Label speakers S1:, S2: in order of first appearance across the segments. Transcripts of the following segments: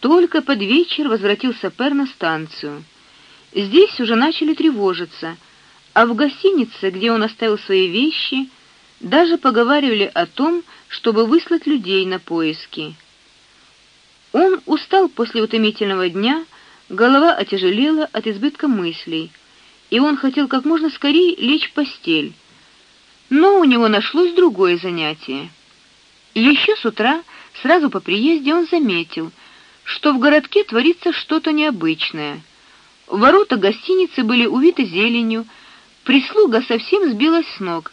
S1: Только под вечер возвратился Пер на станцию. Здесь уже начали тревожиться, а в гостинице, где он оставил свои вещи, даже поговаривали о том, чтобы выслать людей на поиски. Он устал после утомительного дня, голова отяжелела от избытка мыслей, и он хотел как можно скорее лечь в постель. Но у него нашлось другое занятие. Еще с утра, сразу по приезде, он заметил, что в городке творится что-то необычное. Ворота гостиницы были увиты зеленью, прислуга совсем сбилась с ног,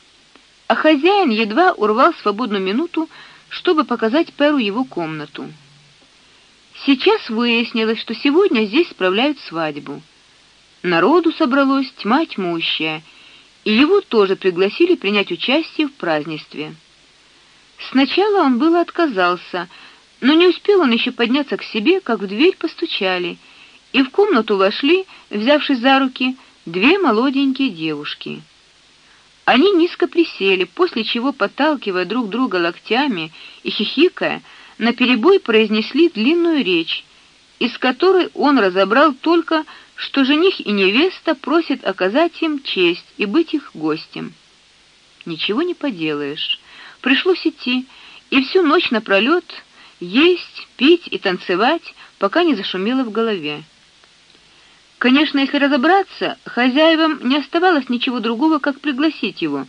S1: а хозяин едва урвал свободную минуту, чтобы показать Перу его комнату. Сейчас выяснилось, что сегодня здесь справляют свадьбу. Народу собралось тьма тьмущая, и его тоже пригласили принять участие в празднестве. Сначала он было отказался, но не успел он еще подняться к себе, как в дверь постучали, и в комнату вошли, взявшись за руки, две молоденькие девушки. Они низко присели, после чего, подталкивая друг друга локтями и хихикая, наперебой произнесли длинную речь, из которой он разобрал только, что жених и невеста просят оказать им честь и быть их гостем. Ничего не поделаешь. Пришлось идти, и всю ночь напролет есть, пить и танцевать, пока не зашумело в голове. Конечно, если разобраться, хозяевам не оставалось ничего другого, как пригласить его.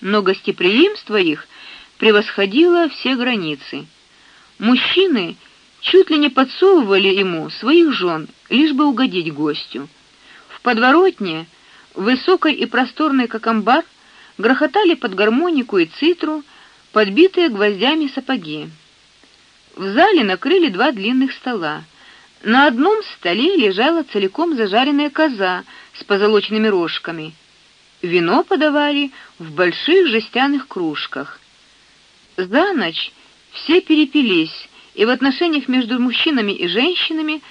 S1: Но гостеприимство их превосходило все границы. Мужчины чуть ли не подсовывали ему своих жен, лишь бы угодить гостю. В подворотне, высокой и просторной, как амбар, грохотали под гармонику и цитру подбитые гвоздями сапоги. В зале накрыли два длинных стола. На одном столе лежала целиком зажаренная коза с позолоченными рожками. Вино подавали в больших жестяных кружках. За ночь все перепились, и в отношениях между мужчинами и женщинами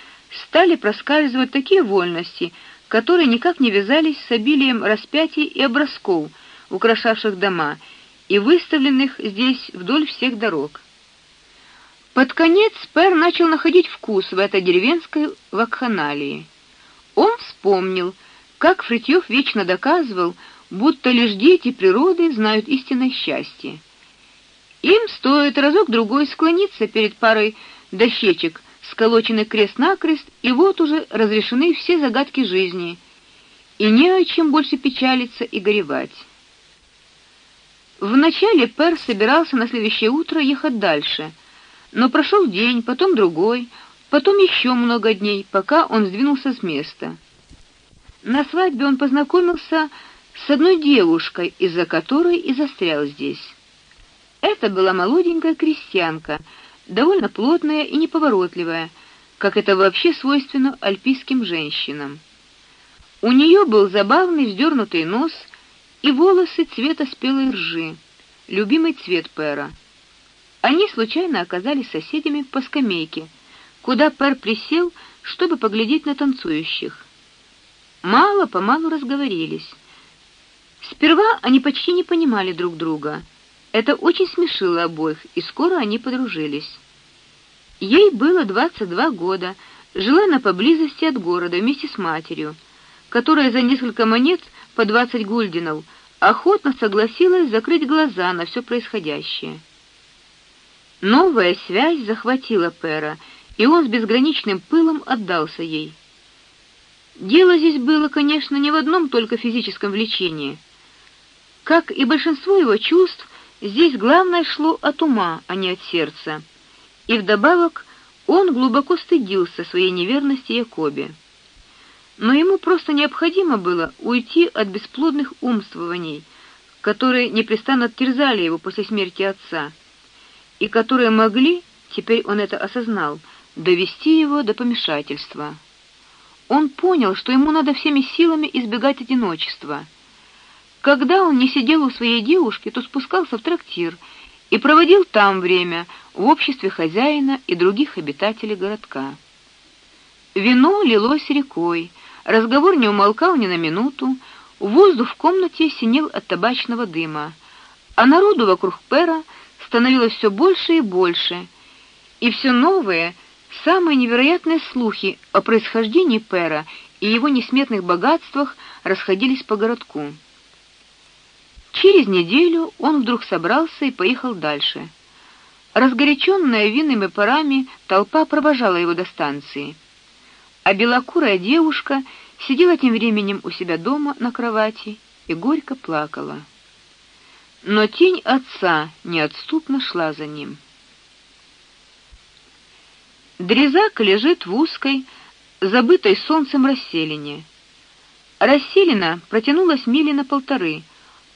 S1: стали проскальзывать такие вольности, которые никак не вязались с обилием распятий и образков, украшавших дома и выставленных здесь вдоль всех дорог. Под конец Пер начал находить вкус в этой деревенской вакханалии. Он вспомнил, как Фритьёв вечно доказывал, будто лишь дети природы знают истинное счастье. Им стоит разок другой склониться перед парой дощечек, сколоченных крест-накрест, и вот уже разрешены все загадки жизни, и не о чем больше печалиться и горевать. Вначале Пер собирался на следующее утро ехать дальше — но прошел день, потом другой, потом еще много дней, пока он сдвинулся с места. На свадьбе он познакомился с одной девушкой, из-за которой и застрял здесь. Это была молоденькая крестьянка, довольно плотная и неповоротливая, как это вообще свойственно альпийским женщинам. У нее был забавный вздернутый нос и волосы цвета спелой ржи, любимый цвет Пера. Они случайно оказались соседями по скамейке, куда Пер присел, чтобы поглядеть на танцующих. Мало по малу разговорились. Сперва они почти не понимали друг друга. Это очень смешило обоих, и скоро они подружились. Ей было двадцать два года, жила она поблизости от города вместе с матерью, которая за несколько монет по двадцать гульденов охотно согласилась закрыть глаза на все происходящее. Новая связь захватила Пера, и он с безграничным пылом отдался ей. Дело здесь было, конечно, не в одном только физическом влечении. Как и большинство его чувств, здесь главное шло от ума, а не от сердца. И вдобавок он глубоко стыдился своей неверности Якобе. Но ему просто необходимо было уйти от бесплодных умствований, которые непрестанно терзали его после смерти отца и которые могли, теперь он это осознал, довести его до помешательства. Он понял, что ему надо всеми силами избегать одиночества. Когда он не сидел у своей девушки, то спускался в трактир и проводил там время в обществе хозяина и других обитателей городка. Вино лилось рекой, разговор не умолкал ни на минуту, воздух в комнате синел от табачного дыма, а народу вокруг Пера становилось все больше и больше, и все новые, Самые невероятные слухи о происхождении Пера и его несметных богатствах расходились по городку. Через неделю он вдруг собрался и поехал дальше. Разгоряченная винными парами, толпа провожала его до станции. А белокурая девушка сидела тем временем у себя дома на кровати и горько плакала. Но тень отца неотступно шла за ним. Дрезак лежит в узкой, забытой солнцем расселине. Расселина протянулась мили на полторы.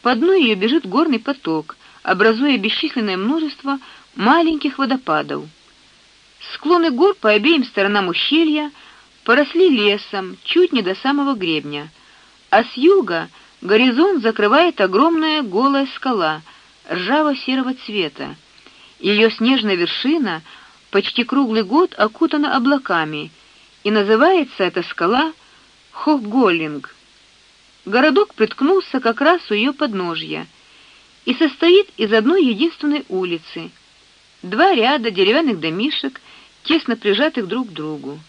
S1: По дну ее бежит горный поток, образуя бесчисленное множество маленьких водопадов. Склоны гор по обеим сторонам ущелья поросли лесом чуть не до самого гребня, а с юга горизонт закрывает огромная голая скала ржаво-серого цвета. Ее снежная вершина почти круглый год окутана облаками, и называется эта скала Хохголинг. Городок приткнулся как раз у ее подножья и состоит из одной единственной улицы. Два ряда деревянных домишек, тесно прижатых друг к другу.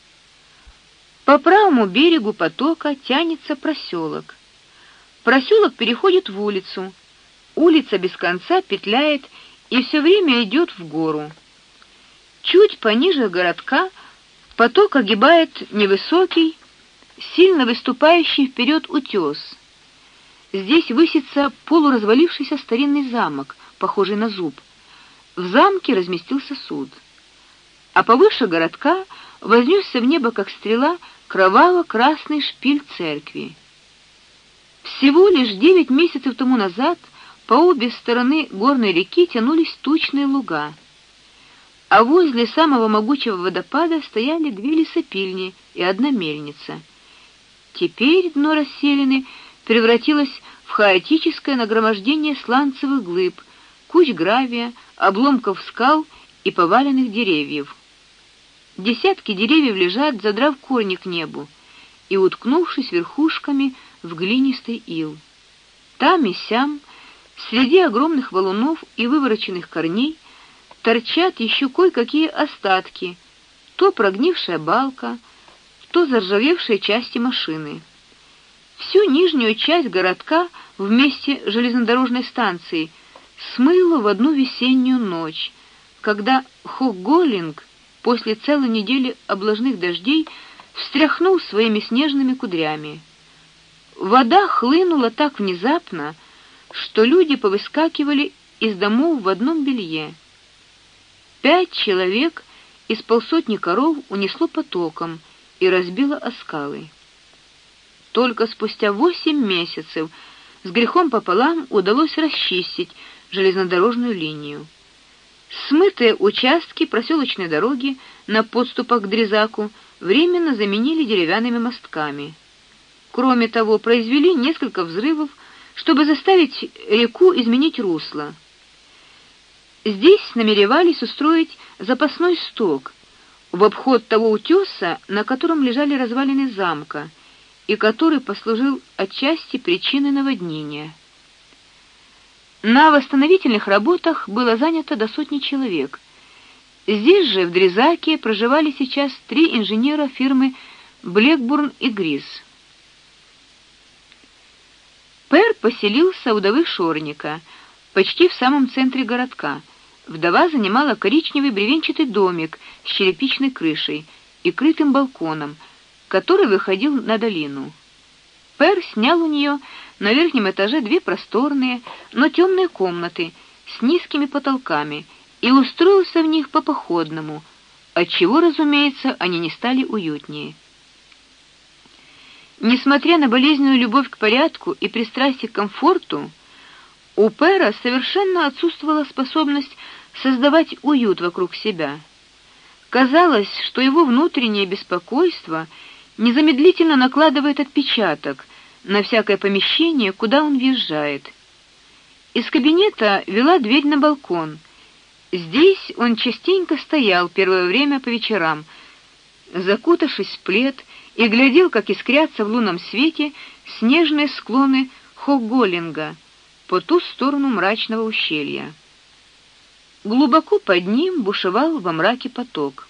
S1: По правому берегу потока тянется проселок. Проселок переходит в улицу. Улица без конца петляет и все время идет в гору. Чуть пониже городка поток огибает невысокий, сильно выступающий вперед утес. Здесь высится полуразвалившийся старинный замок, похожий на зуб. В замке разместился суд. А повыше городка вознесся в небо как стрела кроваво-красный шпиль церкви. Всего лишь девять месяцев тому назад по обе стороны горной реки тянулись тучные луга а возле самого могучего водопада стояли две лесопильни и одна мельница. Теперь дно расселены превратилось в хаотическое нагромождение сланцевых глыб, куч гравия, обломков скал и поваленных деревьев. Десятки деревьев лежат, задрав корни к небу и уткнувшись верхушками в глинистый ил. Там и сям, среди огромных валунов и вывороченных корней, торчат еще кое-какие остатки, то прогнившая балка, то заржавевшие части машины. Всю нижнюю часть городка вместе с железнодорожной станцией смыло в одну весеннюю ночь, когда Хогголинг после целой недели облажных дождей встряхнул своими снежными кудрями. Вода хлынула так внезапно, что люди повыскакивали из домов в одном белье. Пять человек из полсотни коров унесло потоком и разбило о скалы. Только спустя восемь месяцев с грехом пополам удалось расчистить железнодорожную линию. Смытые участки проселочной дороги на подступах к Дрезаку временно заменили деревянными мостками. Кроме того, произвели несколько взрывов, чтобы заставить реку изменить русло. Здесь намеревались устроить запасной сток в обход того утеса, на котором лежали развалины замка, и который послужил отчасти причиной наводнения. На восстановительных работах было занято до сотни человек. Здесь же в Дрезаке проживали сейчас три инженера фирмы Блэкбурн и Грис. Пер поселился у вдовы Шорника, почти в самом центре городка. Вдова занимала коричневый бревенчатый домик с черепичной крышей и крытым балконом, который выходил на долину. Пер снял у нее на верхнем этаже две просторные, но темные комнаты с низкими потолками и устроился в них по походному, отчего, разумеется, они не стали уютнее. Несмотря на болезненную любовь к порядку и пристрастие к комфорту, у Пера совершенно отсутствовала способность создавать уют вокруг себя. Казалось, что его внутреннее беспокойство незамедлительно накладывает отпечаток на всякое помещение, куда он въезжает. Из кабинета вела дверь на балкон. Здесь он частенько стоял первое время по вечерам, закутавшись в плед, и глядел, как искрятся в лунном свете снежные склоны Хоголинга по ту сторону мрачного ущелья. Глубоко под ним бушевал во мраке поток.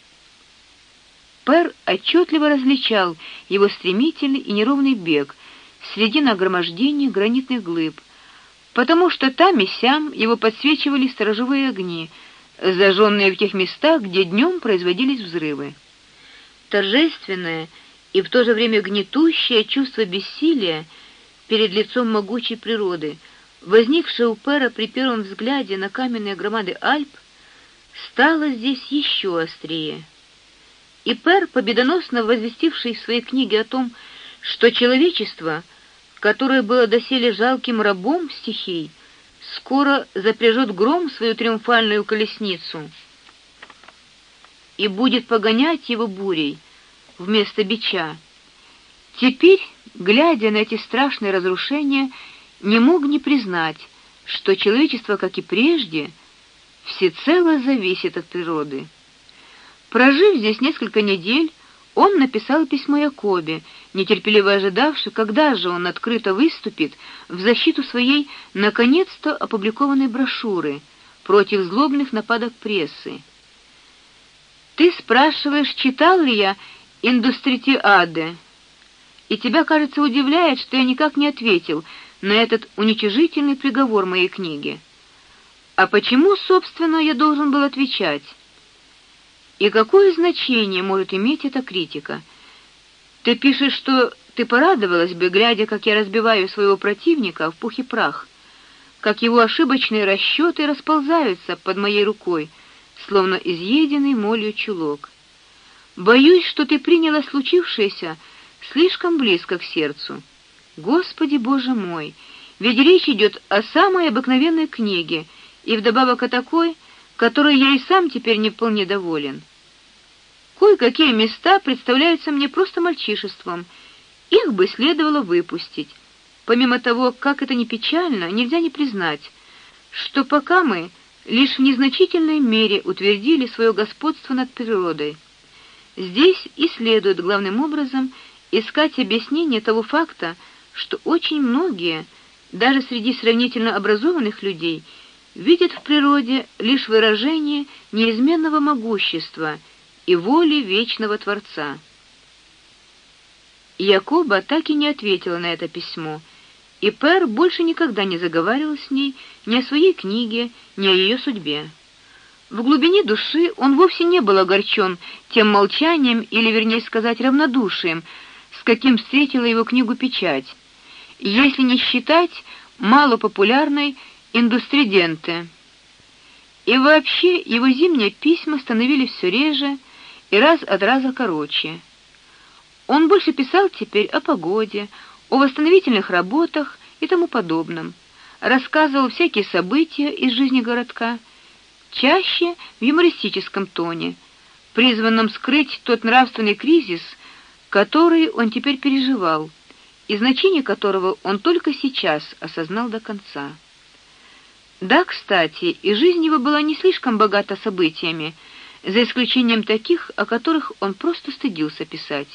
S1: Пер отчетливо различал его стремительный и неровный бег среди нагромождений гранитных глыб, потому что там и сям его подсвечивали сторожевые огни, зажженные в тех местах, где днем производились взрывы. Торжественное и в то же время гнетущее чувство бессилия перед лицом могучей природы, возникшее у Пера при первом взгляде на каменные громады Альп, стало здесь еще острее. И Пер, победоносно возвестивший в своей книге о том, что человечество, которое было доселе жалким рабом стихий, скоро запряжет гром свою триумфальную колесницу и будет погонять его бурей вместо бича. Теперь, глядя на эти страшные разрушения, не мог не признать, что человечество, как и прежде, всецело зависит от природы. Прожив здесь несколько недель, он написал письмо Якобе, нетерпеливо ожидавший, когда же он открыто выступит в защиту своей наконец-то опубликованной брошюры против злобных нападок прессы. Ты спрашиваешь, читал ли я Индустритиаде? И тебя, кажется, удивляет, что я никак не ответил на этот уничижительный приговор моей книги. А почему, собственно, я должен был отвечать? И какое значение может иметь эта критика? Ты пишешь, что ты порадовалась бы, глядя, как я разбиваю своего противника в пух и прах, как его ошибочные расчеты расползаются под моей рукой, словно изъеденный молью чулок. Боюсь, что ты приняла случившееся слишком близко к сердцу. Господи Боже мой, ведь речь идет о самой обыкновенной книге, и вдобавок о такой, которой я и сам теперь не вполне доволен. Кое-какие места представляются мне просто мальчишеством. Их бы следовало выпустить. Помимо того, как это не печально, нельзя не признать, что пока мы лишь в незначительной мере утвердили свое господство над природой, здесь и следует главным образом искать объяснение того факта, что очень многие, даже среди сравнительно образованных людей, видят в природе лишь выражение неизменного могущества и воли вечного Творца. Якоба так и не ответила на это письмо, и Пер больше никогда не заговаривал с ней ни о своей книге, ни о ее судьбе. В глубине души он вовсе не был огорчен тем молчанием или, вернее сказать, равнодушием, с каким встретила его книгу печать, если не считать малопопулярной индустриденты. И вообще его зимние письма становились все реже и раз от раза короче. Он больше писал теперь о погоде, о восстановительных работах и тому подобном. Рассказывал всякие события из жизни городка, чаще в юмористическом тоне, призванном скрыть тот нравственный кризис, который он теперь переживал, и значение которого он только сейчас осознал до конца. Да, кстати, и жизнь его была не слишком богата событиями, за исключением таких, о которых он просто стыдился писать.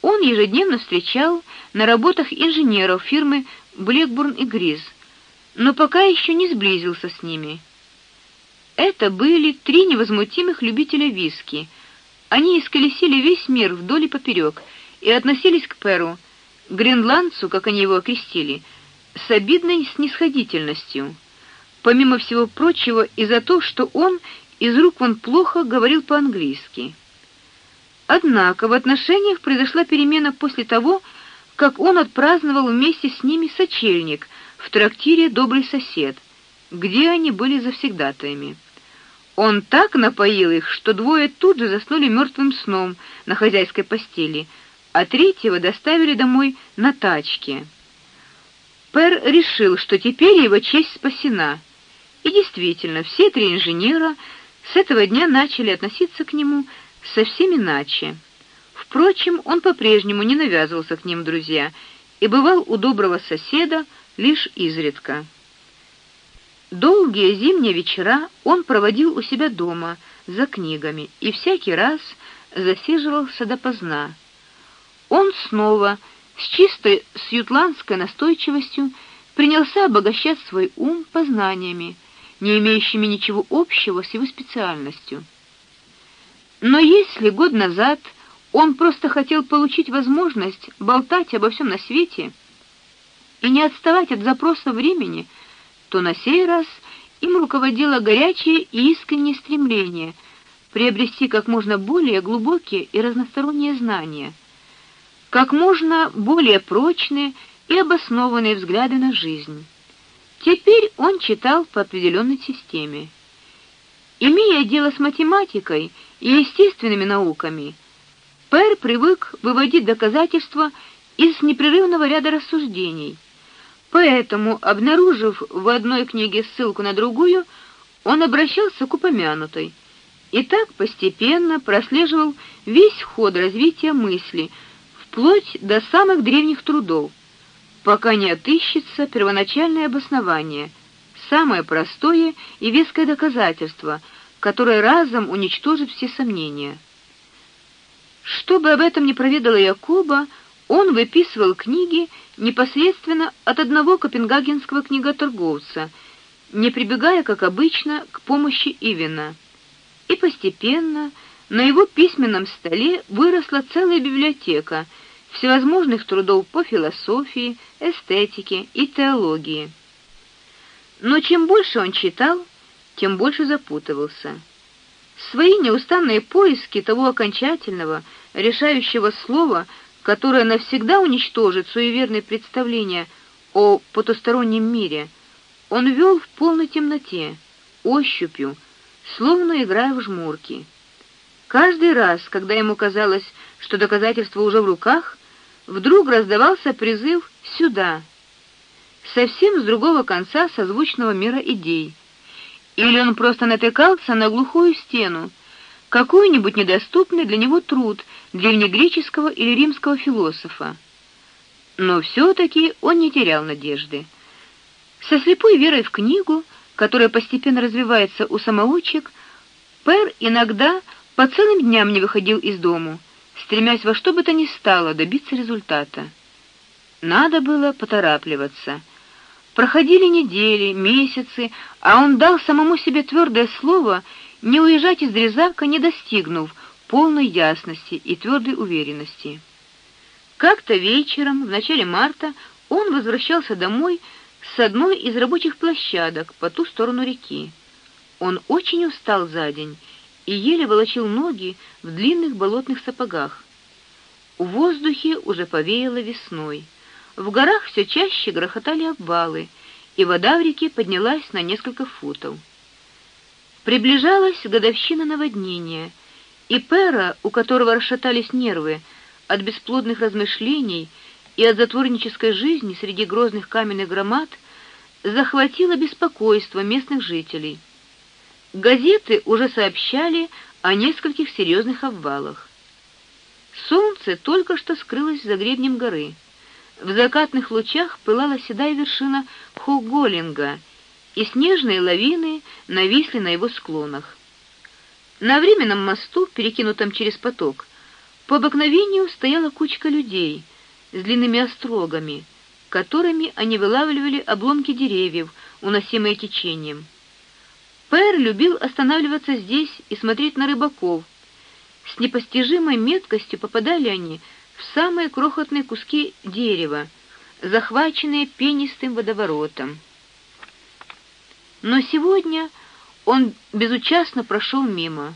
S1: Он ежедневно встречал на работах инженеров фирмы Blackburn и Гриз, но пока еще не сблизился с ними. Это были три невозмутимых любителя виски. Они исколесили весь мир вдоль и поперек и относились к Перу, гренландцу, как они его окрестили, с обидной снисходительностью помимо всего прочего, и за то, что он из рук вон плохо говорил по-английски. Однако в отношениях произошла перемена после того, как он отпраздновал вместе с ними сочельник в трактире Добрый сосед, где они были завсегдатаями. Он так напоил их, что двое тут же заснули мертвым сном на хозяйской постели, а третьего доставили домой на тачке. Пер решил, что теперь его честь спасена. И действительно, все три инженера с этого дня начали относиться к нему совсем иначе. Впрочем, он по-прежнему не навязывался к ним друзья и бывал у доброго соседа лишь изредка. Долгие зимние вечера он проводил у себя дома за книгами и всякий раз засиживался допоздна. Он снова с чистой сьютландской настойчивостью принялся обогащать свой ум познаниями, не имеющими ничего общего с его специальностью. Но если год назад он просто хотел получить возможность болтать обо всем на свете и не отставать от запроса времени, то на сей раз им руководило горячее и искреннее стремление приобрести как можно более глубокие и разносторонние знания, как можно более прочные и обоснованные взгляды на жизнь. Теперь он читал по определенной системе. Имея дело с математикой и естественными науками, Пер привык выводить доказательства из непрерывного ряда рассуждений. Поэтому, обнаружив в одной книге ссылку на другую, он обращался к упомянутой и так постепенно прослеживал весь ход развития мысли, вплоть до самых древних трудов, пока не отыщется первоначальное обоснование, самое простое и веское доказательство, которое разом уничтожит все сомнения. Чтобы об этом не проведала Якоба, он выписывал книги непосредственно от одного копенгагенского книготорговца, не прибегая, как обычно, к помощи Ивена. И постепенно на его письменном столе выросла целая библиотека всевозможных трудов по философии, эстетике и теологии. Но чем больше он читал, тем больше запутывался. Свои неустанные поиски того окончательного, решающего слова которое навсегда уничтожит суеверные представления о потустороннем мире, он вел в полной темноте, ощупью, словно играя в жмурки. Каждый раз, когда ему казалось, что доказательство уже в руках, вдруг раздавался призыв сюда, совсем с другого конца созвучного мира идей. Или он просто натыкался на глухую стену, какой-нибудь недоступный для него труд древнегреческого или римского философа. Но все таки он не терял надежды. Со слепой верой в книгу, которая постепенно развивается у самоучек, Пер иногда по целым дням не выходил из дому, стремясь во что бы то ни стало добиться результата. Надо было поторапливаться. Проходили недели, месяцы, а он дал самому себе твердое слово не уезжать из Резака, не достигнув полной ясности и твердой уверенности. Как-то вечером в начале марта он возвращался домой с одной из рабочих площадок по ту сторону реки. Он очень устал за день и еле волочил ноги в длинных болотных сапогах. В воздухе уже повеяло весной. В горах все чаще грохотали обвалы, и вода в реке поднялась на несколько футов. Приближалась годовщина наводнения, и Пера, у которого расшатались нервы от бесплодных размышлений и от затворнической жизни среди грозных каменных громад, захватило беспокойство местных жителей. Газеты уже сообщали о нескольких серьезных обвалах. Солнце только что скрылось за гребнем горы. В закатных лучах пылала седая вершина Хуголинга — и снежные лавины нависли на его склонах. На временном мосту, перекинутом через поток, по обыкновению стояла кучка людей с длинными острогами, которыми они вылавливали обломки деревьев, уносимые течением. Пэр любил останавливаться здесь и смотреть на рыбаков. С непостижимой меткостью попадали они в самые крохотные куски дерева, захваченные пенистым водоворотом. Но сегодня он безучастно прошел мимо.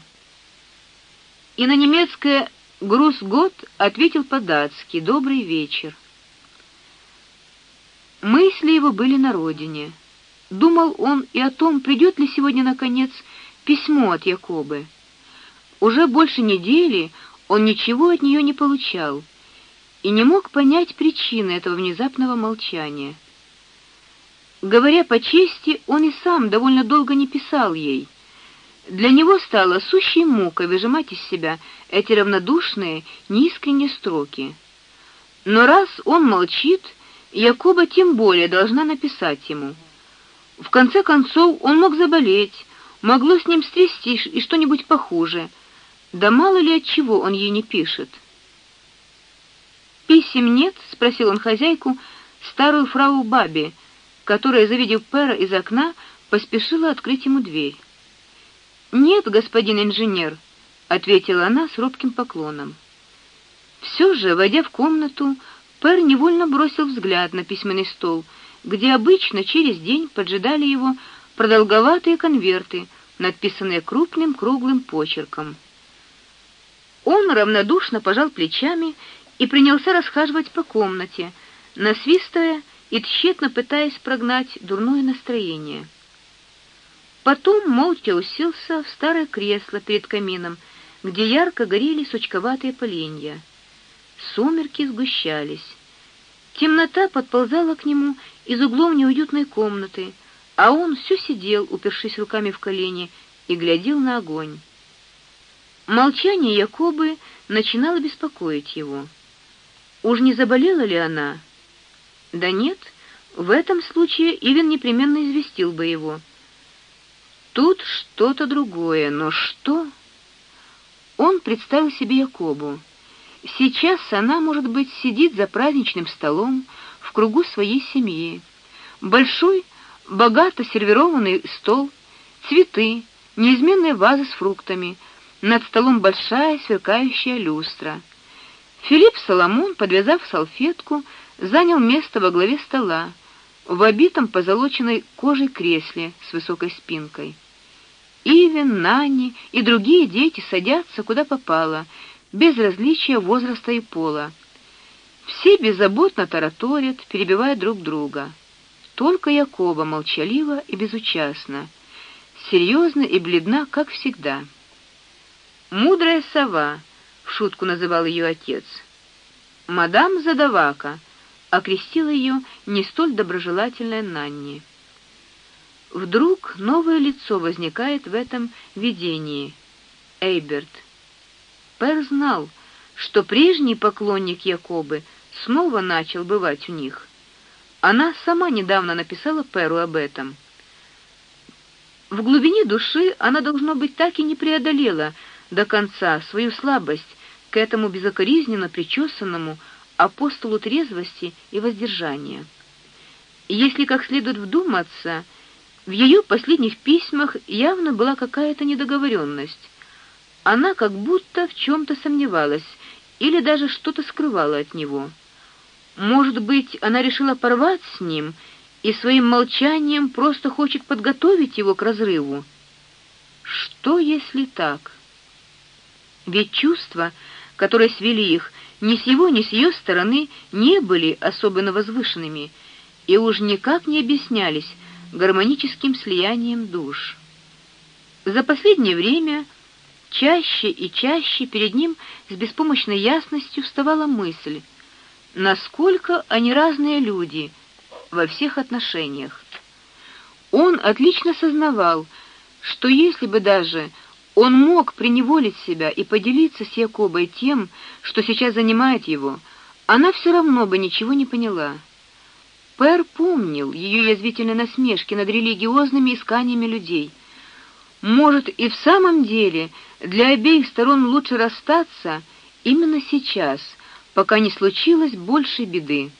S1: И на немецкое груз год ответил по-датски: "Добрый вечер". Мысли его были на родине. Думал он и о том, придет ли сегодня наконец письмо от Якобы. Уже больше недели он ничего от нее не получал и не мог понять причины этого внезапного молчания. Говоря по чести, он и сам довольно долго не писал ей. Для него стало сущей мукой выжимать из себя эти равнодушные, неискренние строки. Но раз он молчит, Якоба тем более должна написать ему. В конце концов, он мог заболеть, могло с ним стрястись и что-нибудь похуже. Да мало ли от чего он ей не пишет. Писем нет, спросил он хозяйку, старую фрау Баби которая, завидев Пера из окна, поспешила открыть ему дверь. "Нет, господин инженер", ответила она с робким поклоном. Все же, войдя в комнату, Пер невольно бросил взгляд на письменный стол, где обычно через день поджидали его продолговатые конверты, надписанные крупным круглым почерком. Он равнодушно пожал плечами и принялся расхаживать по комнате, насвистывая и тщетно пытаясь прогнать дурное настроение. Потом молча уселся в старое кресло перед камином, где ярко горели сучковатые поленья. Сумерки сгущались. Темнота подползала к нему из углов неуютной комнаты, а он все сидел, упершись руками в колени, и глядел на огонь. Молчание Якобы начинало беспокоить его. Уж не заболела ли она? Да нет, в этом случае Ивен непременно известил бы его. Тут что-то другое, но что? Он представил себе Якобу. Сейчас она, может быть, сидит за праздничным столом в кругу своей семьи. Большой, богато сервированный стол, цветы, неизменная ваза с фруктами, над столом большая сверкающая люстра. Филипп Соломон, подвязав салфетку, занял место во главе стола, в обитом позолоченной кожей кресле с высокой спинкой. Ивен, Нани и другие дети садятся куда попало, без различия возраста и пола. Все беззаботно тараторят, перебивая друг друга. Только Якоба молчалива и безучастна, серьезна и бледна, как всегда. Мудрая сова, в шутку называл ее отец. Мадам Задавака окрестила ее не столь доброжелательная Нанни. Вдруг новое лицо возникает в этом видении. Эйберт. Пер знал, что прежний поклонник Якобы снова начал бывать у них. Она сама недавно написала Перу об этом. В глубине души она должно быть так и не преодолела до конца свою слабость к этому безукоризненно причесанному апостолу трезвости и воздержания. Если как следует вдуматься, в ее последних письмах явно была какая-то недоговоренность. Она как будто в чем то сомневалась или даже что-то скрывала от него. Может быть, она решила порвать с ним и своим молчанием просто хочет подготовить его к разрыву. Что если так? Ведь чувства, которые свели их, ни с его, ни с ее стороны не были особенно возвышенными и уж никак не объяснялись гармоническим слиянием душ. За последнее время чаще и чаще перед ним с беспомощной ясностью вставала мысль, насколько они разные люди во всех отношениях. Он отлично сознавал, что если бы даже он мог приневолить себя и поделиться с Якобой тем, что сейчас занимает его, она все равно бы ничего не поняла. Пэр помнил ее язвительные насмешки над религиозными исканиями людей. Может, и в самом деле для обеих сторон лучше расстаться именно сейчас, пока не случилось большей беды.